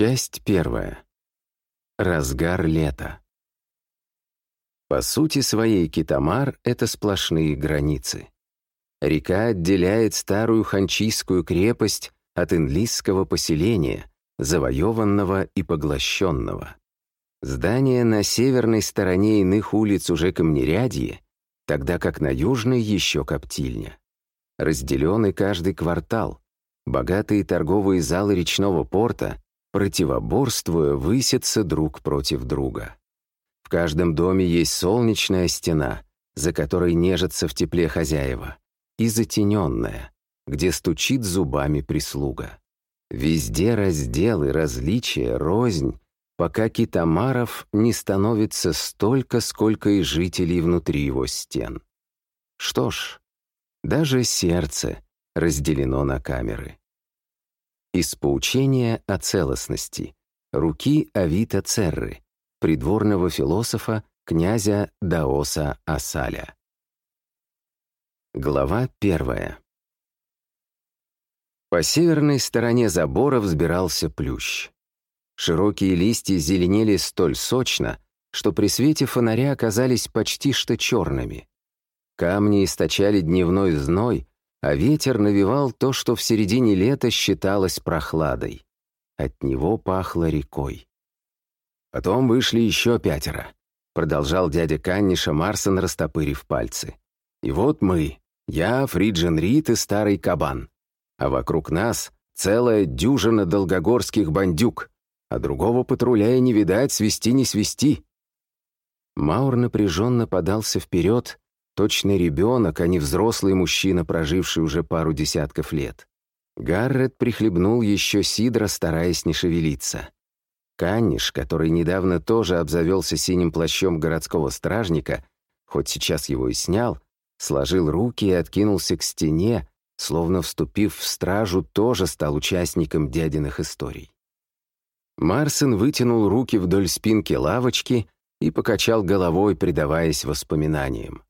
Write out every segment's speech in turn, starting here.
Часть первая. Разгар лета. По сути своей Китамар — это сплошные границы. Река отделяет старую ханчийскую крепость от инлисского поселения, завоеванного и поглощенного. Здания на северной стороне иных улиц уже камнерядье, тогда как на южной еще коптильня. Разделенный каждый квартал, богатые торговые залы речного порта, противоборствуя, высятся друг против друга. В каждом доме есть солнечная стена, за которой нежатся в тепле хозяева, и затененная, где стучит зубами прислуга. Везде разделы, различия, рознь, пока китамаров не становится столько, сколько и жителей внутри его стен. Что ж, даже сердце разделено на камеры. Из поучения о целостности. Руки Авита Церры, придворного философа князя Даоса Асаля. Глава первая. По северной стороне забора взбирался плющ. Широкие листья зеленели столь сочно, что при свете фонаря оказались почти что черными. Камни источали дневной зной, а ветер навевал то, что в середине лета считалось прохладой. От него пахло рекой. Потом вышли еще пятеро. Продолжал дядя Канниша Марсон, растопырив пальцы. И вот мы, я, Фриджин Рид и старый кабан. А вокруг нас целая дюжина долгогорских бандюк, а другого патруля и не видать, свести не свести. Маур напряженно подался вперед, точно ребенок, а не взрослый мужчина, проживший уже пару десятков лет. Гаррет прихлебнул еще сидра, стараясь не шевелиться. Канниш, который недавно тоже обзавелся синим плащом городского стражника, хоть сейчас его и снял, сложил руки и откинулся к стене, словно вступив в стражу, тоже стал участником дядиных историй. Марсен вытянул руки вдоль спинки лавочки и покачал головой, предаваясь воспоминаниям.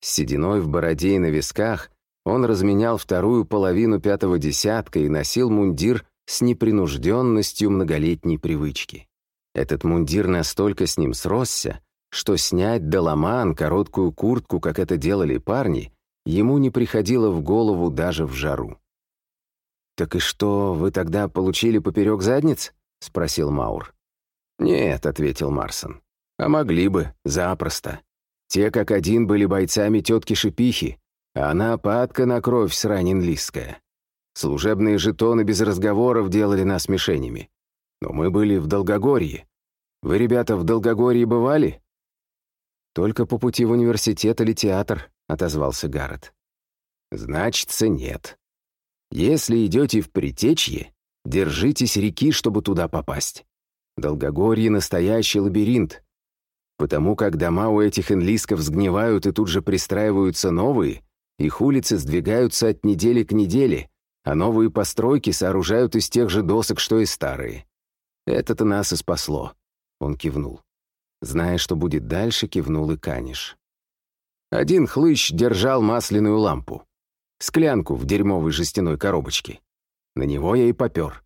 С сединой в бороде и на висках он разменял вторую половину пятого десятка и носил мундир с непринужденностью многолетней привычки. Этот мундир настолько с ним сросся, что снять доломан, короткую куртку, как это делали парни, ему не приходило в голову даже в жару. «Так и что, вы тогда получили поперек задниц?» — спросил Маур. «Нет», — ответил Марсон. «А могли бы, запросто. Те, как один, были бойцами тетки Шипихи, а она падка на кровь сранин-листская. Служебные жетоны без разговоров делали нас мишенями. Но мы были в Долгогорье. Вы, ребята, в Долгогорье бывали?» «Только по пути в университет или театр», — отозвался Гаррет. «Значится, нет. Если идете в Притечье, держитесь реки, чтобы туда попасть. Долгогорье — настоящий лабиринт. Потому как дома у этих инлисков сгнивают и тут же пристраиваются новые, их улицы сдвигаются от недели к неделе, а новые постройки сооружают из тех же досок, что и старые. Это-то нас и спасло. Он кивнул. Зная, что будет дальше, кивнул и Каниш. Один хлыщ держал масляную лампу. Склянку в дерьмовой жестяной коробочке. На него я и попер.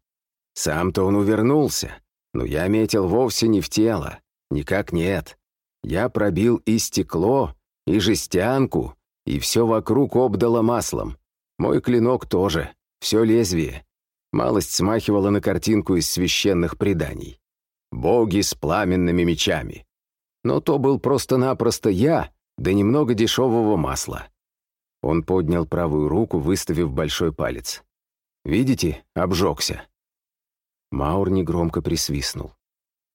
Сам-то он увернулся, но я метил вовсе не в тело. Никак нет. Я пробил и стекло, и жестянку, и все вокруг обдало маслом. Мой клинок тоже, все лезвие. Малость смахивала на картинку из священных преданий боги с пламенными мечами. Но то был просто-напросто я, да немного дешевого масла. Он поднял правую руку, выставив большой палец. «Видите, обжегся». Маур негромко присвистнул.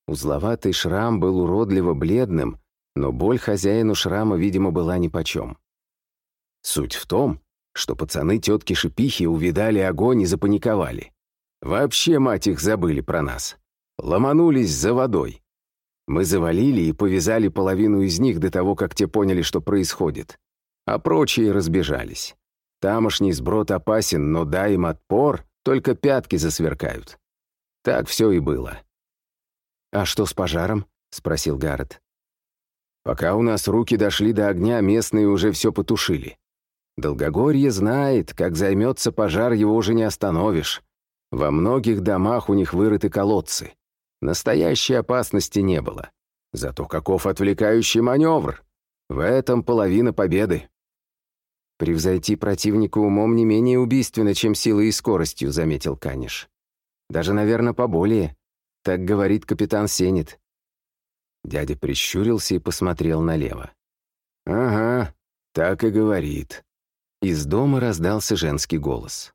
Узловатый шрам был уродливо бледным, но боль хозяину шрама, видимо, была нипочем. Суть в том, что пацаны тетки Шипихи увидали огонь и запаниковали. Вообще, мать их, забыли про нас ломанулись за водой. Мы завалили и повязали половину из них до того, как те поняли, что происходит. А прочие разбежались. Тамошний сброд опасен, но дай им отпор, только пятки засверкают. Так все и было. «А что с пожаром?» — спросил Гаррет. «Пока у нас руки дошли до огня, местные уже все потушили. Долгогорье знает, как займется пожар, его уже не остановишь. Во многих домах у них вырыты колодцы. Настоящей опасности не было. Зато каков отвлекающий маневр! В этом половина победы. «Превзойти противника умом не менее убийственно, чем силой и скоростью», — заметил Каниш. «Даже, наверное, поболее. Так говорит капитан Сенит». Дядя прищурился и посмотрел налево. «Ага, так и говорит». Из дома раздался женский голос.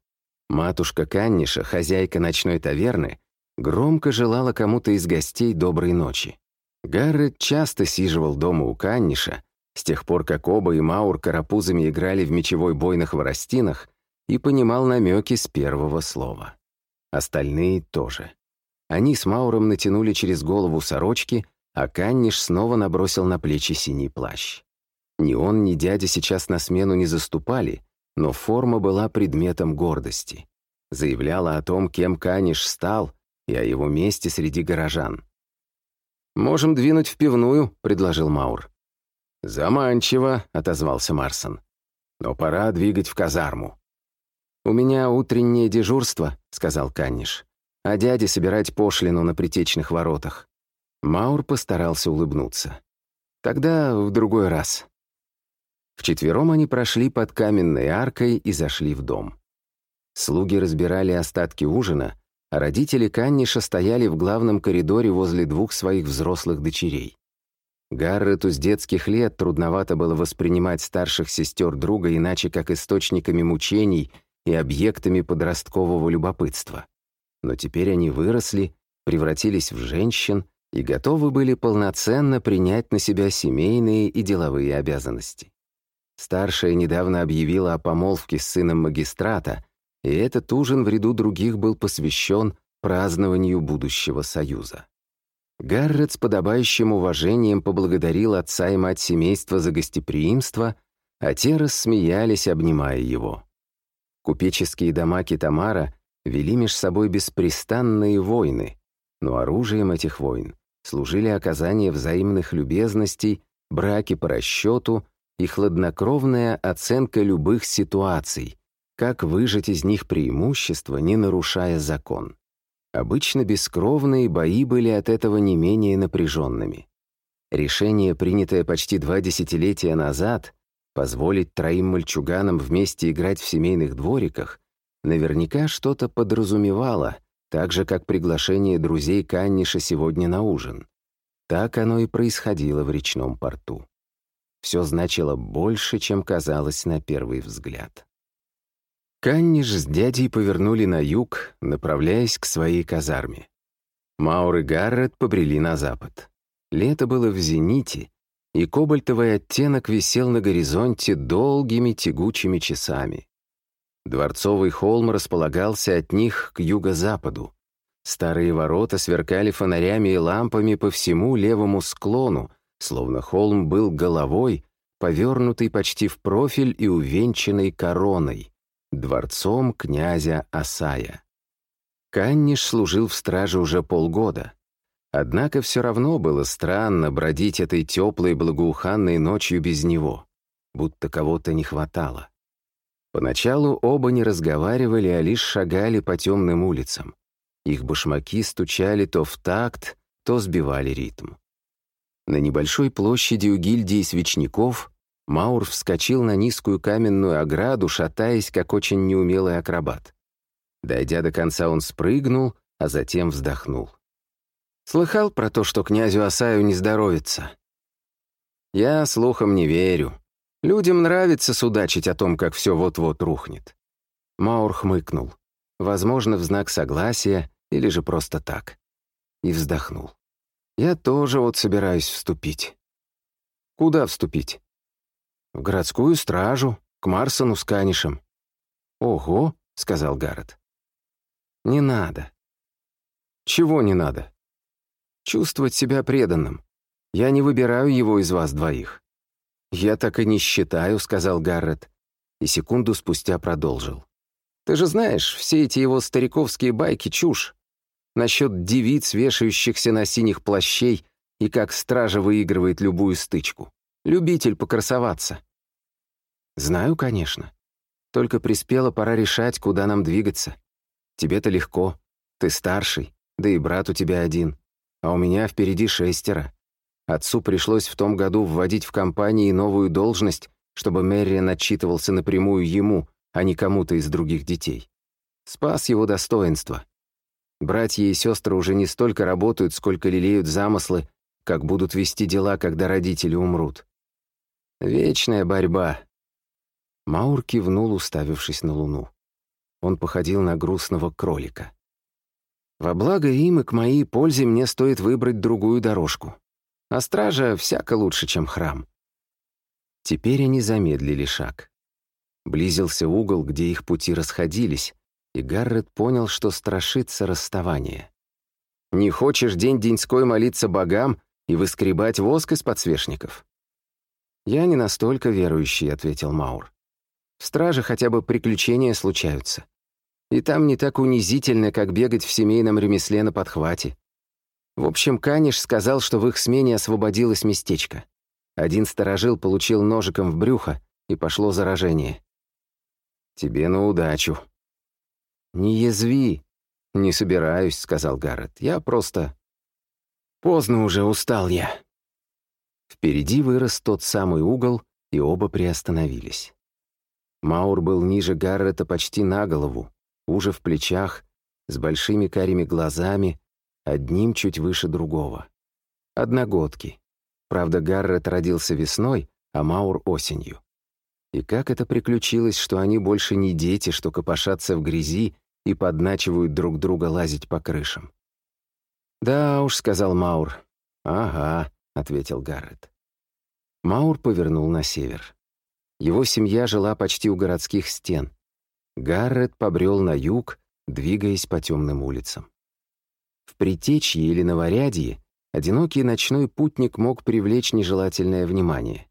Матушка Канниша, хозяйка ночной таверны, громко желала кому-то из гостей доброй ночи. Гаррет часто сиживал дома у Канниша, с тех пор, как оба и Маур карапузами играли в мечевой бой на хворостинах, и понимал намеки с первого слова. Остальные тоже. Они с Мауром натянули через голову сорочки, а Канниш снова набросил на плечи синий плащ. Ни он, ни дядя сейчас на смену не заступали, но форма была предметом гордости. Заявляла о том, кем Каниш стал, и о его месте среди горожан. «Можем двинуть в пивную», — предложил Маур. «Заманчиво», — отозвался Марсон. «Но пора двигать в казарму». «У меня утреннее дежурство», — сказал Канниш, «а дяде собирать пошлину на притечных воротах». Маур постарался улыбнуться. «Тогда в другой раз». Вчетвером они прошли под каменной аркой и зашли в дом. Слуги разбирали остатки ужина, а родители Канниша стояли в главном коридоре возле двух своих взрослых дочерей. Гаррету с детских лет трудновато было воспринимать старших сестер друга иначе как источниками мучений и объектами подросткового любопытства. Но теперь они выросли, превратились в женщин и готовы были полноценно принять на себя семейные и деловые обязанности. Старшая недавно объявила о помолвке с сыном магистрата, и этот ужин в ряду других был посвящен празднованию будущего союза. Гаррет с подобающим уважением поблагодарил отца и мать семейства за гостеприимство, а те рассмеялись, обнимая его. Купеческие дома Китамара вели меж собой беспрестанные войны, но оружием этих войн служили оказание взаимных любезностей, браки по расчету и хладнокровная оценка любых ситуаций, как выжать из них преимущество, не нарушая закон. Обычно бескровные бои были от этого не менее напряженными. Решение, принятое почти два десятилетия назад, позволить троим мальчуганам вместе играть в семейных двориках, наверняка что-то подразумевало, так же, как приглашение друзей Канниша сегодня на ужин. Так оно и происходило в речном порту все значило больше, чем казалось на первый взгляд. Канниш с дядей повернули на юг, направляясь к своей казарме. Маур и Гаррет побрели на запад. Лето было в зените, и кобальтовый оттенок висел на горизонте долгими тягучими часами. Дворцовый холм располагался от них к юго-западу. Старые ворота сверкали фонарями и лампами по всему левому склону, словно холм был головой, повернутый почти в профиль и увенчанный короной, дворцом князя Асая. Канниш служил в страже уже полгода. Однако все равно было странно бродить этой теплой благоуханной ночью без него, будто кого-то не хватало. Поначалу оба не разговаривали, а лишь шагали по темным улицам. Их башмаки стучали то в такт, то сбивали ритм. На небольшой площади у гильдии свечников Маур вскочил на низкую каменную ограду, шатаясь, как очень неумелый акробат. Дойдя до конца, он спрыгнул, а затем вздохнул. «Слыхал про то, что князю Асаю не здоровится?» «Я слухам не верю. Людям нравится судачить о том, как все вот-вот рухнет». Маур хмыкнул. Возможно, в знак согласия или же просто так. И вздохнул. Я тоже вот собираюсь вступить. Куда вступить? В городскую стражу, к Марсону с Канишем. Ого, сказал Гаррет. Не надо. Чего не надо? Чувствовать себя преданным. Я не выбираю его из вас двоих. Я так и не считаю, сказал Гаррет. И секунду спустя продолжил. Ты же знаешь, все эти его стариковские байки — чушь насчет девиц, вешающихся на синих плащей, и как стража выигрывает любую стычку. Любитель покрасоваться. Знаю, конечно. Только приспела пора решать, куда нам двигаться. Тебе-то легко. Ты старший, да и брат у тебя один. А у меня впереди шестеро. Отцу пришлось в том году вводить в компании новую должность, чтобы Мерриан отчитывался напрямую ему, а не кому-то из других детей. Спас его достоинство. Братья и сестры уже не столько работают, сколько лелеют замыслы, как будут вести дела, когда родители умрут. Вечная борьба. Маур кивнул, уставившись на луну. Он походил на грустного кролика. Во благо им и к моей пользе мне стоит выбрать другую дорожку. А стража всяко лучше, чем храм. Теперь они замедлили шаг. Близился угол, где их пути расходились, и Гаррет понял, что страшится расставания. «Не хочешь день-деньской молиться богам и выскребать воск из подсвечников?» «Я не настолько верующий», — ответил Маур. «В страже хотя бы приключения случаются. И там не так унизительно, как бегать в семейном ремесле на подхвате. В общем, Каниш сказал, что в их смене освободилось местечко. Один сторожил получил ножиком в брюхо, и пошло заражение. «Тебе на удачу». «Не язви». «Не собираюсь», — сказал Гаррет. «Я просто...» «Поздно уже, устал я». Впереди вырос тот самый угол, и оба приостановились. Маур был ниже Гаррета почти на голову, уже в плечах, с большими карими глазами, одним чуть выше другого. Одногодки. Правда, Гаррет родился весной, а Маур — осенью. И как это приключилось, что они больше не дети, что копошатся в грязи и подначивают друг друга лазить по крышам? «Да уж», — сказал Маур. «Ага», — ответил Гаррет. Маур повернул на север. Его семья жила почти у городских стен. Гаррет побрел на юг, двигаясь по темным улицам. В Притечье или Новорядье одинокий ночной путник мог привлечь нежелательное внимание.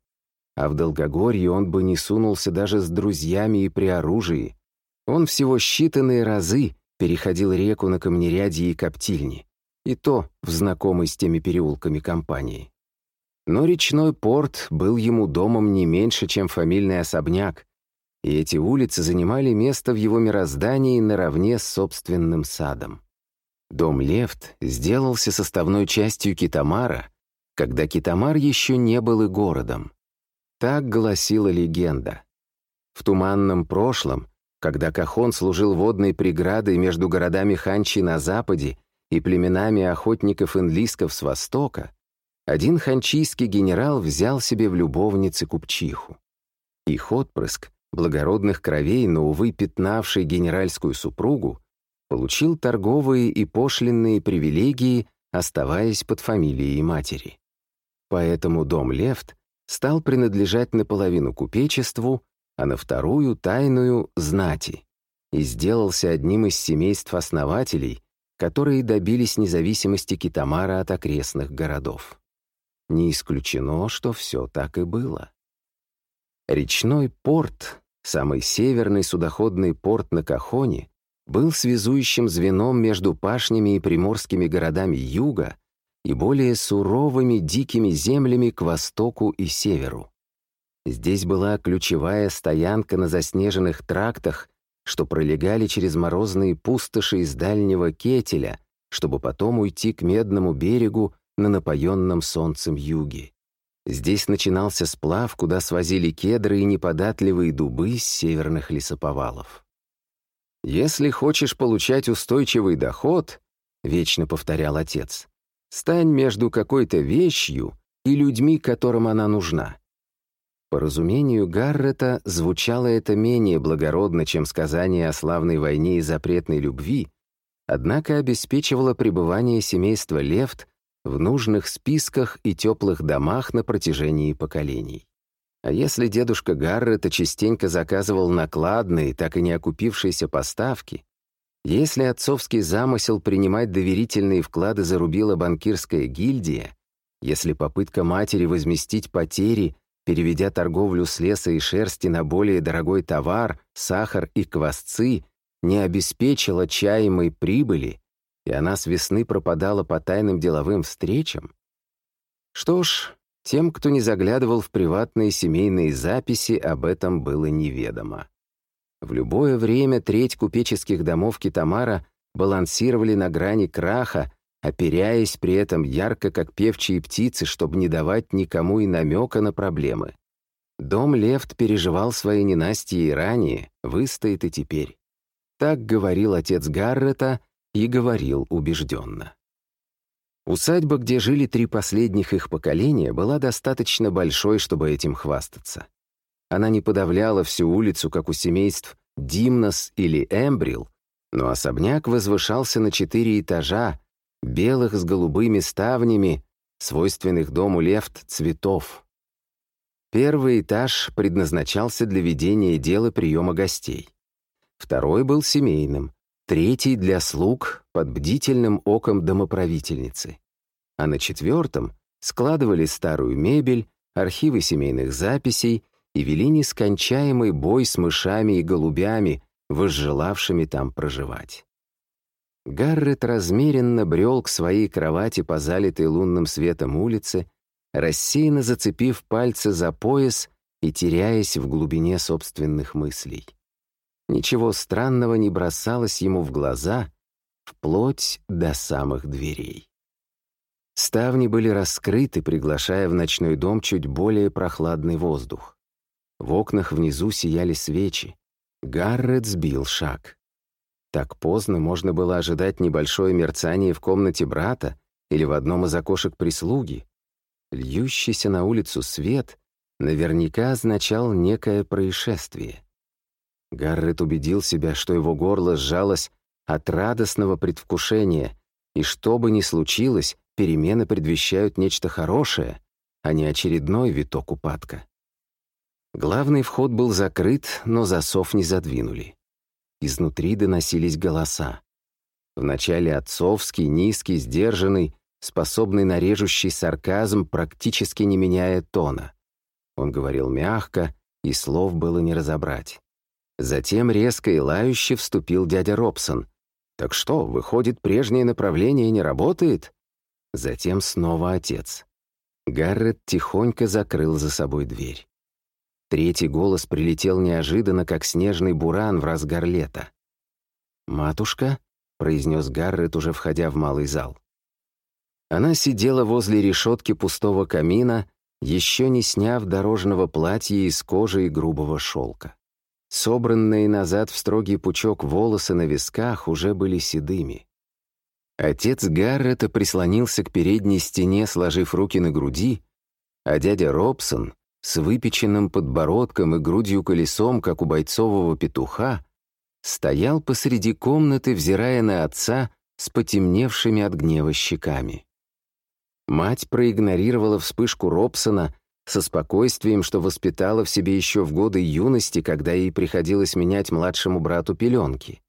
А в Долгогорье он бы не сунулся даже с друзьями и при оружии. Он всего считанные разы переходил реку на камнерядье и коптильни, и то в знакомой с теми переулками компании. Но речной порт был ему домом не меньше, чем фамильный особняк, и эти улицы занимали место в его мироздании наравне с собственным садом. Дом Лефт сделался составной частью Китамара, когда Китамар еще не был и городом. Так гласила легенда. В туманном прошлом, когда Кахон служил водной преградой между городами Ханчи на западе и племенами охотников-инлисков с востока, один ханчийский генерал взял себе в любовницы купчиху. Их отпрыск, благородных кровей, но, увы, пятнавший генеральскую супругу, получил торговые и пошлинные привилегии, оставаясь под фамилией матери. Поэтому дом Лефт стал принадлежать наполовину купечеству, а на вторую — тайную — знати, и сделался одним из семейств-основателей, которые добились независимости Китамара от окрестных городов. Не исключено, что все так и было. Речной порт, самый северный судоходный порт на Кахоне, был связующим звеном между пашнями и приморскими городами юга и более суровыми дикими землями к востоку и северу. Здесь была ключевая стоянка на заснеженных трактах, что пролегали через морозные пустоши из дальнего кетеля, чтобы потом уйти к медному берегу на напоенном солнцем юге. Здесь начинался сплав, куда свозили кедры и неподатливые дубы с северных лесоповалов. «Если хочешь получать устойчивый доход», — вечно повторял отец, «стань между какой-то вещью и людьми, которым она нужна». По разумению Гаррета звучало это менее благородно, чем сказание о славной войне и запретной любви, однако обеспечивало пребывание семейства Лефт в нужных списках и теплых домах на протяжении поколений. А если дедушка Гаррета частенько заказывал накладные, так и не окупившиеся поставки, если отцовский замысел принимать доверительные вклады зарубила банкирская гильдия, если попытка матери возместить потери, переведя торговлю с леса и шерсти на более дорогой товар, сахар и квасцы, не обеспечила чаемой прибыли, и она с весны пропадала по тайным деловым встречам, что ж, тем, кто не заглядывал в приватные семейные записи, об этом было неведомо. В любое время треть купеческих домов Китамара балансировали на грани краха, оперяясь при этом ярко, как певчие птицы, чтобы не давать никому и намека на проблемы. Дом Лефт переживал свои ненастья и ранее, выстоит и теперь. Так говорил отец Гаррета и говорил убежденно. Усадьба, где жили три последних их поколения, была достаточно большой, чтобы этим хвастаться. Она не подавляла всю улицу, как у семейств Димнос или Эмбрил, но особняк возвышался на четыре этажа, белых с голубыми ставнями, свойственных дому лефт цветов. Первый этаж предназначался для ведения дела приема гостей. Второй был семейным, третий — для слуг под бдительным оком домоправительницы. А на четвертом складывали старую мебель, архивы семейных записей и вели нескончаемый бой с мышами и голубями, возжелавшими там проживать. Гаррет размеренно брел к своей кровати по залитой лунным светом улице, рассеянно зацепив пальцы за пояс и теряясь в глубине собственных мыслей. Ничего странного не бросалось ему в глаза, вплоть до самых дверей. Ставни были раскрыты, приглашая в ночной дом чуть более прохладный воздух. В окнах внизу сияли свечи. Гаррет сбил шаг. Так поздно можно было ожидать небольшое мерцание в комнате брата или в одном из окошек прислуги. Льющийся на улицу свет наверняка означал некое происшествие. Гаррет убедил себя, что его горло сжалось от радостного предвкушения, и что бы ни случилось, перемены предвещают нечто хорошее, а не очередной виток упадка. Главный вход был закрыт, но засов не задвинули. Изнутри доносились голоса. Вначале отцовский, низкий, сдержанный, способный на режущий сарказм, практически не меняя тона. Он говорил мягко, и слов было не разобрать. Затем резко и лающе вступил дядя Робсон. «Так что, выходит, прежнее направление не работает?» Затем снова отец. Гаррет тихонько закрыл за собой дверь. Третий голос прилетел неожиданно, как снежный буран в разгар лета. «Матушка?» — произнес Гаррет, уже входя в малый зал. Она сидела возле решетки пустого камина, еще не сняв дорожного платья из кожи и грубого шелка. Собранные назад в строгий пучок волосы на висках уже были седыми. Отец Гаррета прислонился к передней стене, сложив руки на груди, а дядя Робсон с выпеченным подбородком и грудью колесом, как у бойцового петуха, стоял посреди комнаты, взирая на отца с потемневшими от гнева щеками. Мать проигнорировала вспышку Робсона со спокойствием, что воспитала в себе еще в годы юности, когда ей приходилось менять младшему брату пеленки.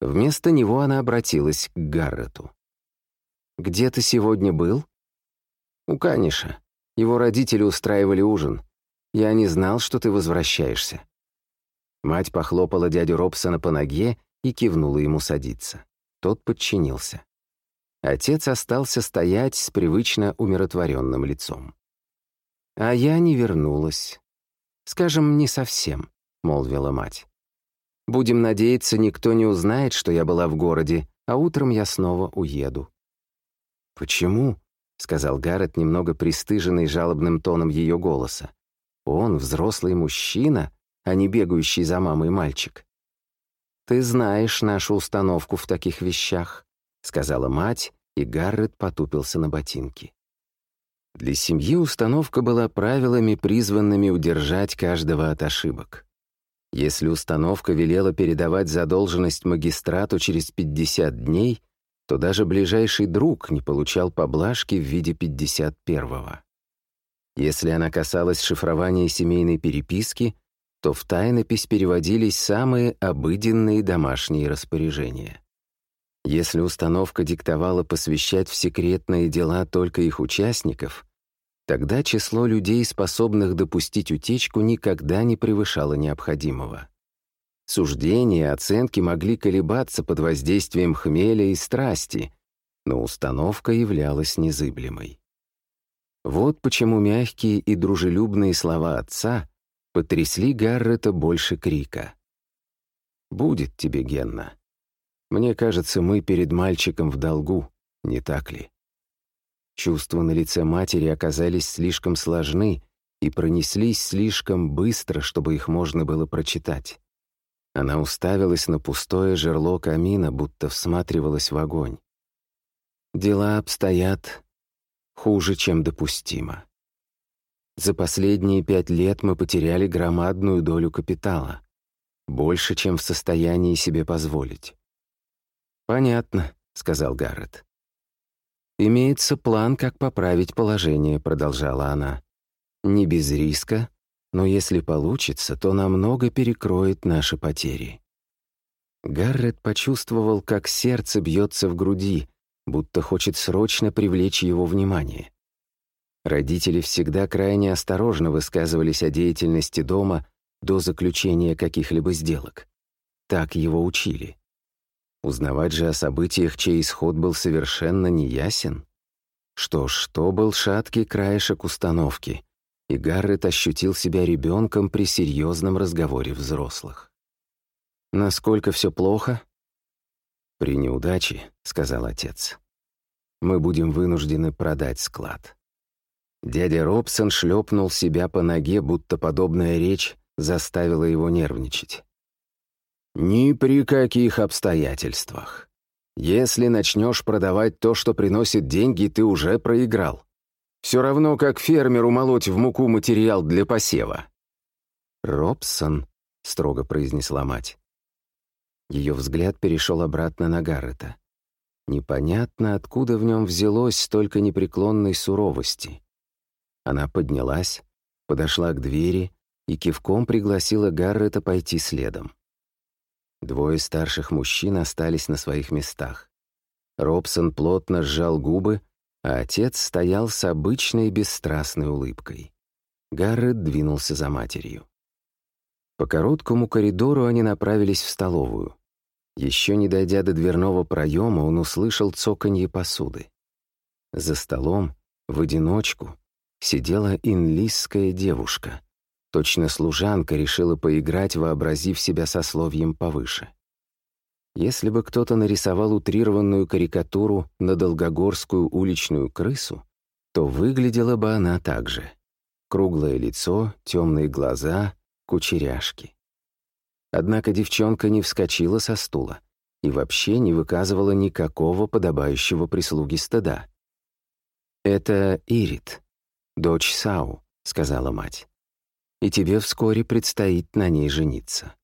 Вместо него она обратилась к Гаррету. «Где ты сегодня был?» «У Каниша. Его родители устраивали ужин. Я не знал, что ты возвращаешься». Мать похлопала дядю Робсона по ноге и кивнула ему садиться. Тот подчинился. Отец остался стоять с привычно умиротворенным лицом. «А я не вернулась. Скажем, не совсем», — молвила мать. «Будем надеяться, никто не узнает, что я была в городе, а утром я снова уеду». «Почему?» — сказал Гаррет, немного пристыженный жалобным тоном ее голоса. «Он взрослый мужчина, а не бегающий за мамой мальчик». «Ты знаешь нашу установку в таких вещах», — сказала мать, и Гаррет потупился на ботинки. Для семьи установка была правилами, призванными удержать каждого от ошибок. Если установка велела передавать задолженность магистрату через 50 дней, то даже ближайший друг не получал поблажки в виде 51-го. Если она касалась шифрования семейной переписки, то в тайнопись переводились самые обыденные домашние распоряжения. Если установка диктовала посвящать в секретные дела только их участников, тогда число людей, способных допустить утечку, никогда не превышало необходимого. Суждения оценки могли колебаться под воздействием хмеля и страсти, но установка являлась незыблемой. Вот почему мягкие и дружелюбные слова отца потрясли Гаррета больше крика. Будет тебе, Генна. Мне кажется, мы перед мальчиком в долгу, не так ли? Чувства на лице матери оказались слишком сложны и пронеслись слишком быстро, чтобы их можно было прочитать. Она уставилась на пустое жерло камина, будто всматривалась в огонь. Дела обстоят хуже, чем допустимо. За последние пять лет мы потеряли громадную долю капитала, больше, чем в состоянии себе позволить. «Понятно», — сказал Гаррет. «Имеется план, как поправить положение», — продолжала она. «Не без риска, но если получится, то намного перекроет наши потери». Гаррет почувствовал, как сердце бьется в груди, будто хочет срочно привлечь его внимание. Родители всегда крайне осторожно высказывались о деятельности дома до заключения каких-либо сделок. Так его учили. Узнавать же о событиях, чей исход был совершенно неясен? Что ж, то был шаткий краешек установки, и Гаррет ощутил себя ребенком при серьезном разговоре взрослых. «Насколько все плохо?» «При неудаче», — сказал отец, — «мы будем вынуждены продать склад». Дядя Робсон шлепнул себя по ноге, будто подобная речь заставила его нервничать. «Ни при каких обстоятельствах. Если начнешь продавать то, что приносит деньги, ты уже проиграл. Все равно, как фермеру молоть в муку материал для посева». «Робсон», — строго произнесла мать. Ее взгляд перешел обратно на Гаррета. Непонятно, откуда в нем взялось столько непреклонной суровости. Она поднялась, подошла к двери и кивком пригласила Гаррета пойти следом. Двое старших мужчин остались на своих местах. Робсон плотно сжал губы, а отец стоял с обычной бесстрастной улыбкой. Гаррет двинулся за матерью. По короткому коридору они направились в столовую. Еще не дойдя до дверного проема, он услышал цоканье посуды. За столом, в одиночку, сидела инлисская девушка. Точно служанка решила поиграть, вообразив себя сословием повыше. Если бы кто-то нарисовал утрированную карикатуру на долгогорскую уличную крысу, то выглядела бы она так же. Круглое лицо, темные глаза, кучеряшки. Однако девчонка не вскочила со стула и вообще не выказывала никакого подобающего прислуги стыда. «Это Ирит, дочь Сау», — сказала мать. «И тебе вскоре предстоит на ней жениться».